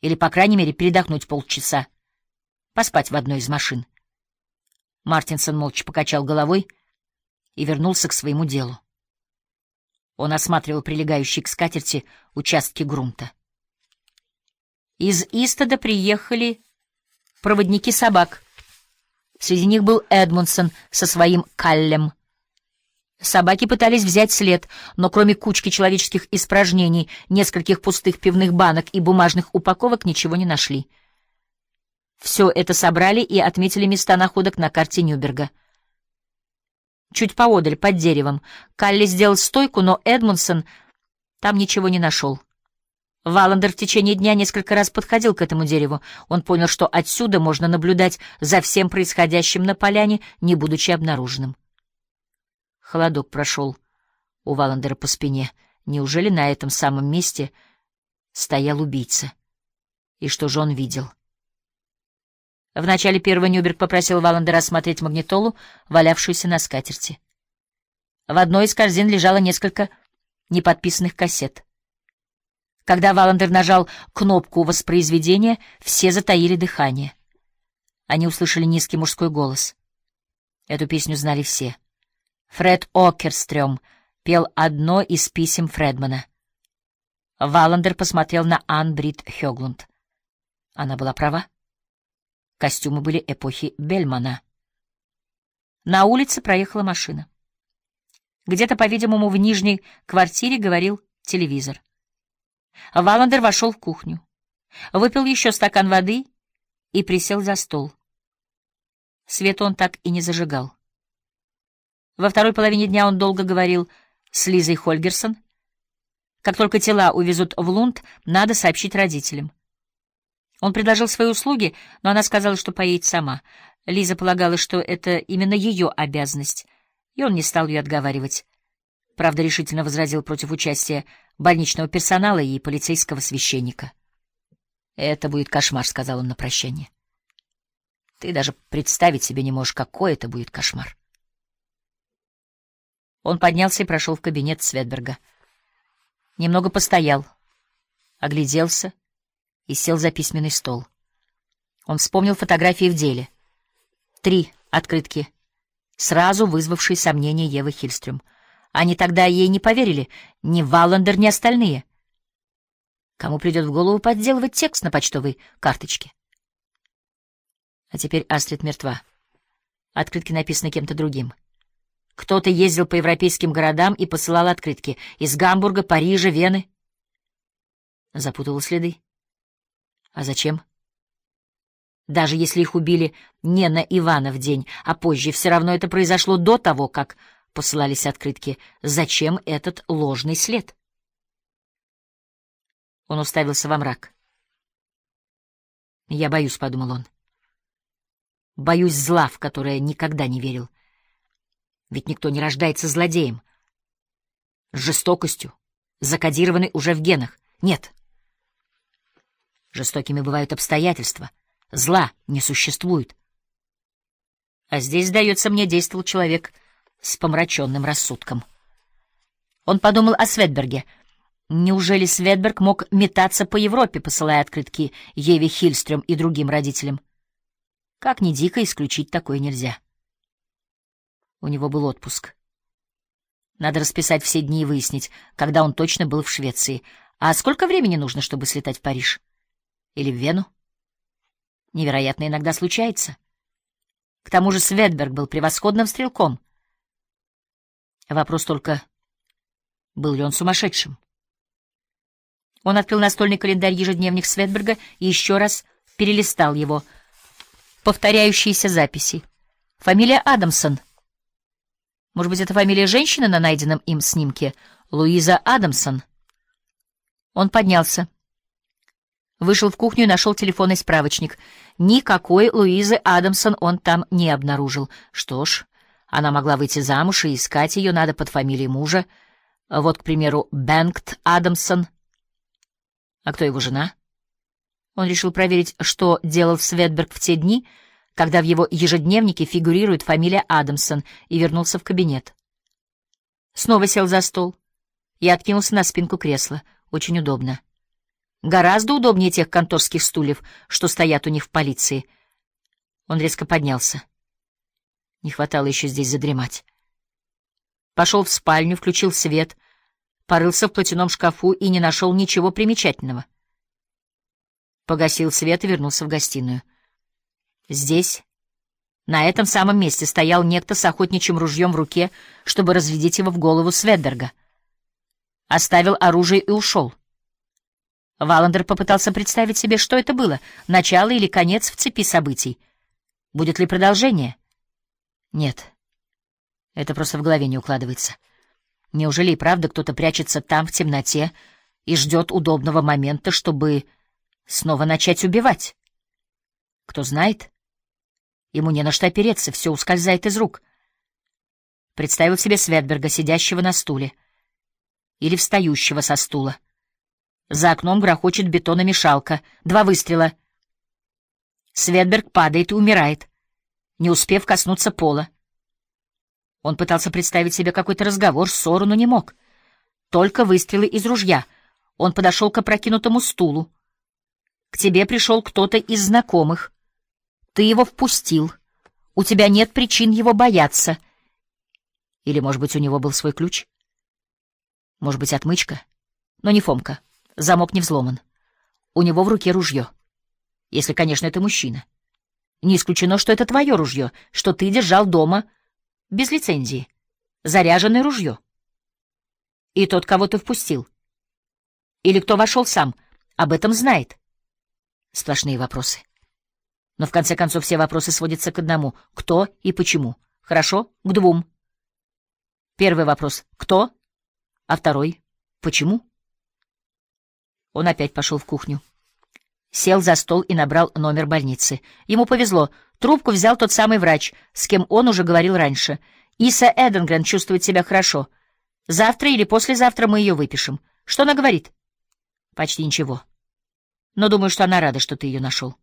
Или, по крайней мере, передохнуть полчаса. Поспать в одной из машин. Мартинсон молча покачал головой и вернулся к своему делу. Он осматривал прилегающие к скатерти участки грунта. Из Истода приехали проводники собак. Среди них был Эдмунсон со своим каллем. Собаки пытались взять след, но кроме кучки человеческих испражнений, нескольких пустых пивных банок и бумажных упаковок ничего не нашли. Все это собрали и отметили места находок на карте Нюберга. Чуть поодаль, под деревом, Калли сделал стойку, но Эдмунсон там ничего не нашел. Валандер в течение дня несколько раз подходил к этому дереву. Он понял, что отсюда можно наблюдать за всем происходящим на поляне, не будучи обнаруженным. Холодок прошел у Валандера по спине. Неужели на этом самом месте стоял убийца? И что же он видел? В начале первого Нюберг попросил Валандера осмотреть магнитолу, валявшуюся на скатерти. В одной из корзин лежало несколько неподписанных кассет. Когда Валандер нажал кнопку воспроизведения, все затаили дыхание. Они услышали низкий мужской голос. Эту песню знали все. Фред Окерстрём пел одно из писем Фредмана. Валандер посмотрел на Ан Брит Хёглунд. Она была права. Костюмы были эпохи Бельмана. На улице проехала машина. Где-то, по-видимому, в нижней квартире говорил телевизор. Валандер вошел в кухню, выпил еще стакан воды и присел за стол. Свет он так и не зажигал. Во второй половине дня он долго говорил с Лизой Хольгерсон. Как только тела увезут в Лунд, надо сообщить родителям. Он предложил свои услуги, но она сказала, что поедет сама. Лиза полагала, что это именно ее обязанность, и он не стал ее отговаривать. Правда, решительно возразил против участия больничного персонала и полицейского священника. «Это будет кошмар», — сказал он на прощание. «Ты даже представить себе не можешь, какой это будет кошмар». Он поднялся и прошел в кабинет Светберга. Немного постоял, огляделся и сел за письменный стол. Он вспомнил фотографии в деле. Три открытки, сразу вызвавшие сомнения Евы Хильстрюм — они тогда ей не поверили, ни Валлендер, ни остальные. Кому придет в голову подделывать текст на почтовой карточке? А теперь Астрид мертва. Открытки написаны кем-то другим. Кто-то ездил по европейским городам и посылал открытки из Гамбурга, Парижа, Вены. Запутывал следы. А зачем? Даже если их убили не на Ивана в день, а позже, все равно это произошло до того, как посылались открытки. Зачем этот ложный след? Он уставился во мрак. «Я боюсь», — подумал он. «Боюсь зла, в которое никогда не верил. Ведь никто не рождается злодеем. Жестокостью, закодированной уже в генах. Нет. Жестокими бывают обстоятельства. Зла не существует. А здесь, сдается мне, действовал человек — с помраченным рассудком. Он подумал о Светберге. Неужели Светберг мог метаться по Европе, посылая открытки Еве Хильстрём и другим родителям? Как ни дико, исключить такое нельзя. У него был отпуск. Надо расписать все дни и выяснить, когда он точно был в Швеции. А сколько времени нужно, чтобы слетать в Париж? Или в Вену? Невероятно иногда случается. К тому же Светберг был превосходным стрелком — Вопрос только, был ли он сумасшедшим? Он открыл настольный календарь ежедневник Светберга и еще раз перелистал его. Повторяющиеся записи. Фамилия Адамсон. Может быть, это фамилия женщины на найденном им снимке? Луиза Адамсон. Он поднялся. Вышел в кухню и нашел телефонный справочник. Никакой Луизы Адамсон он там не обнаружил. Что ж... Она могла выйти замуж, и искать ее надо под фамилией мужа. Вот, к примеру, Бэнкт Адамсон. А кто его жена? Он решил проверить, что делал Светберг в те дни, когда в его ежедневнике фигурирует фамилия Адамсон, и вернулся в кабинет. Снова сел за стол и откинулся на спинку кресла. Очень удобно. Гораздо удобнее тех конторских стульев, что стоят у них в полиции. Он резко поднялся. Не хватало еще здесь задремать. Пошел в спальню, включил свет, порылся в платяном шкафу и не нашел ничего примечательного. Погасил свет и вернулся в гостиную. Здесь, на этом самом месте, стоял некто с охотничьим ружьем в руке, чтобы разрядить его в голову Светберга. Оставил оружие и ушел. Валандер попытался представить себе, что это было, начало или конец в цепи событий. Будет ли продолжение? Нет. Это просто в голове не укладывается. Неужели и правда кто-то прячется там, в темноте, и ждет удобного момента, чтобы снова начать убивать? Кто знает? Ему не на что опереться, все ускользает из рук. Представил себе Светберга, сидящего на стуле. Или встающего со стула. За окном грохочет бетономешалка. Два выстрела. Светберг падает и умирает, не успев коснуться пола. Он пытался представить себе какой-то разговор, ссору, но не мог. Только выстрелы из ружья. Он подошел к опрокинутому стулу. К тебе пришел кто-то из знакомых. Ты его впустил. У тебя нет причин его бояться. Или, может быть, у него был свой ключ? Может быть, отмычка? Но не Фомка. Замок не взломан. У него в руке ружье. Если, конечно, это мужчина. Не исключено, что это твое ружье, что ты держал дома без лицензии. Заряженное ружье. И тот, кого ты впустил. Или кто вошел сам, об этом знает. Сплошные вопросы. Но в конце концов все вопросы сводятся к одному — кто и почему. Хорошо? К двум. Первый вопрос — кто? А второй — почему? Он опять пошел в кухню. Сел за стол и набрал номер больницы. Ему повезло. Трубку взял тот самый врач, с кем он уже говорил раньше. Иса Эденгрен чувствует себя хорошо. Завтра или послезавтра мы ее выпишем. Что она говорит? Почти ничего. Но думаю, что она рада, что ты ее нашел.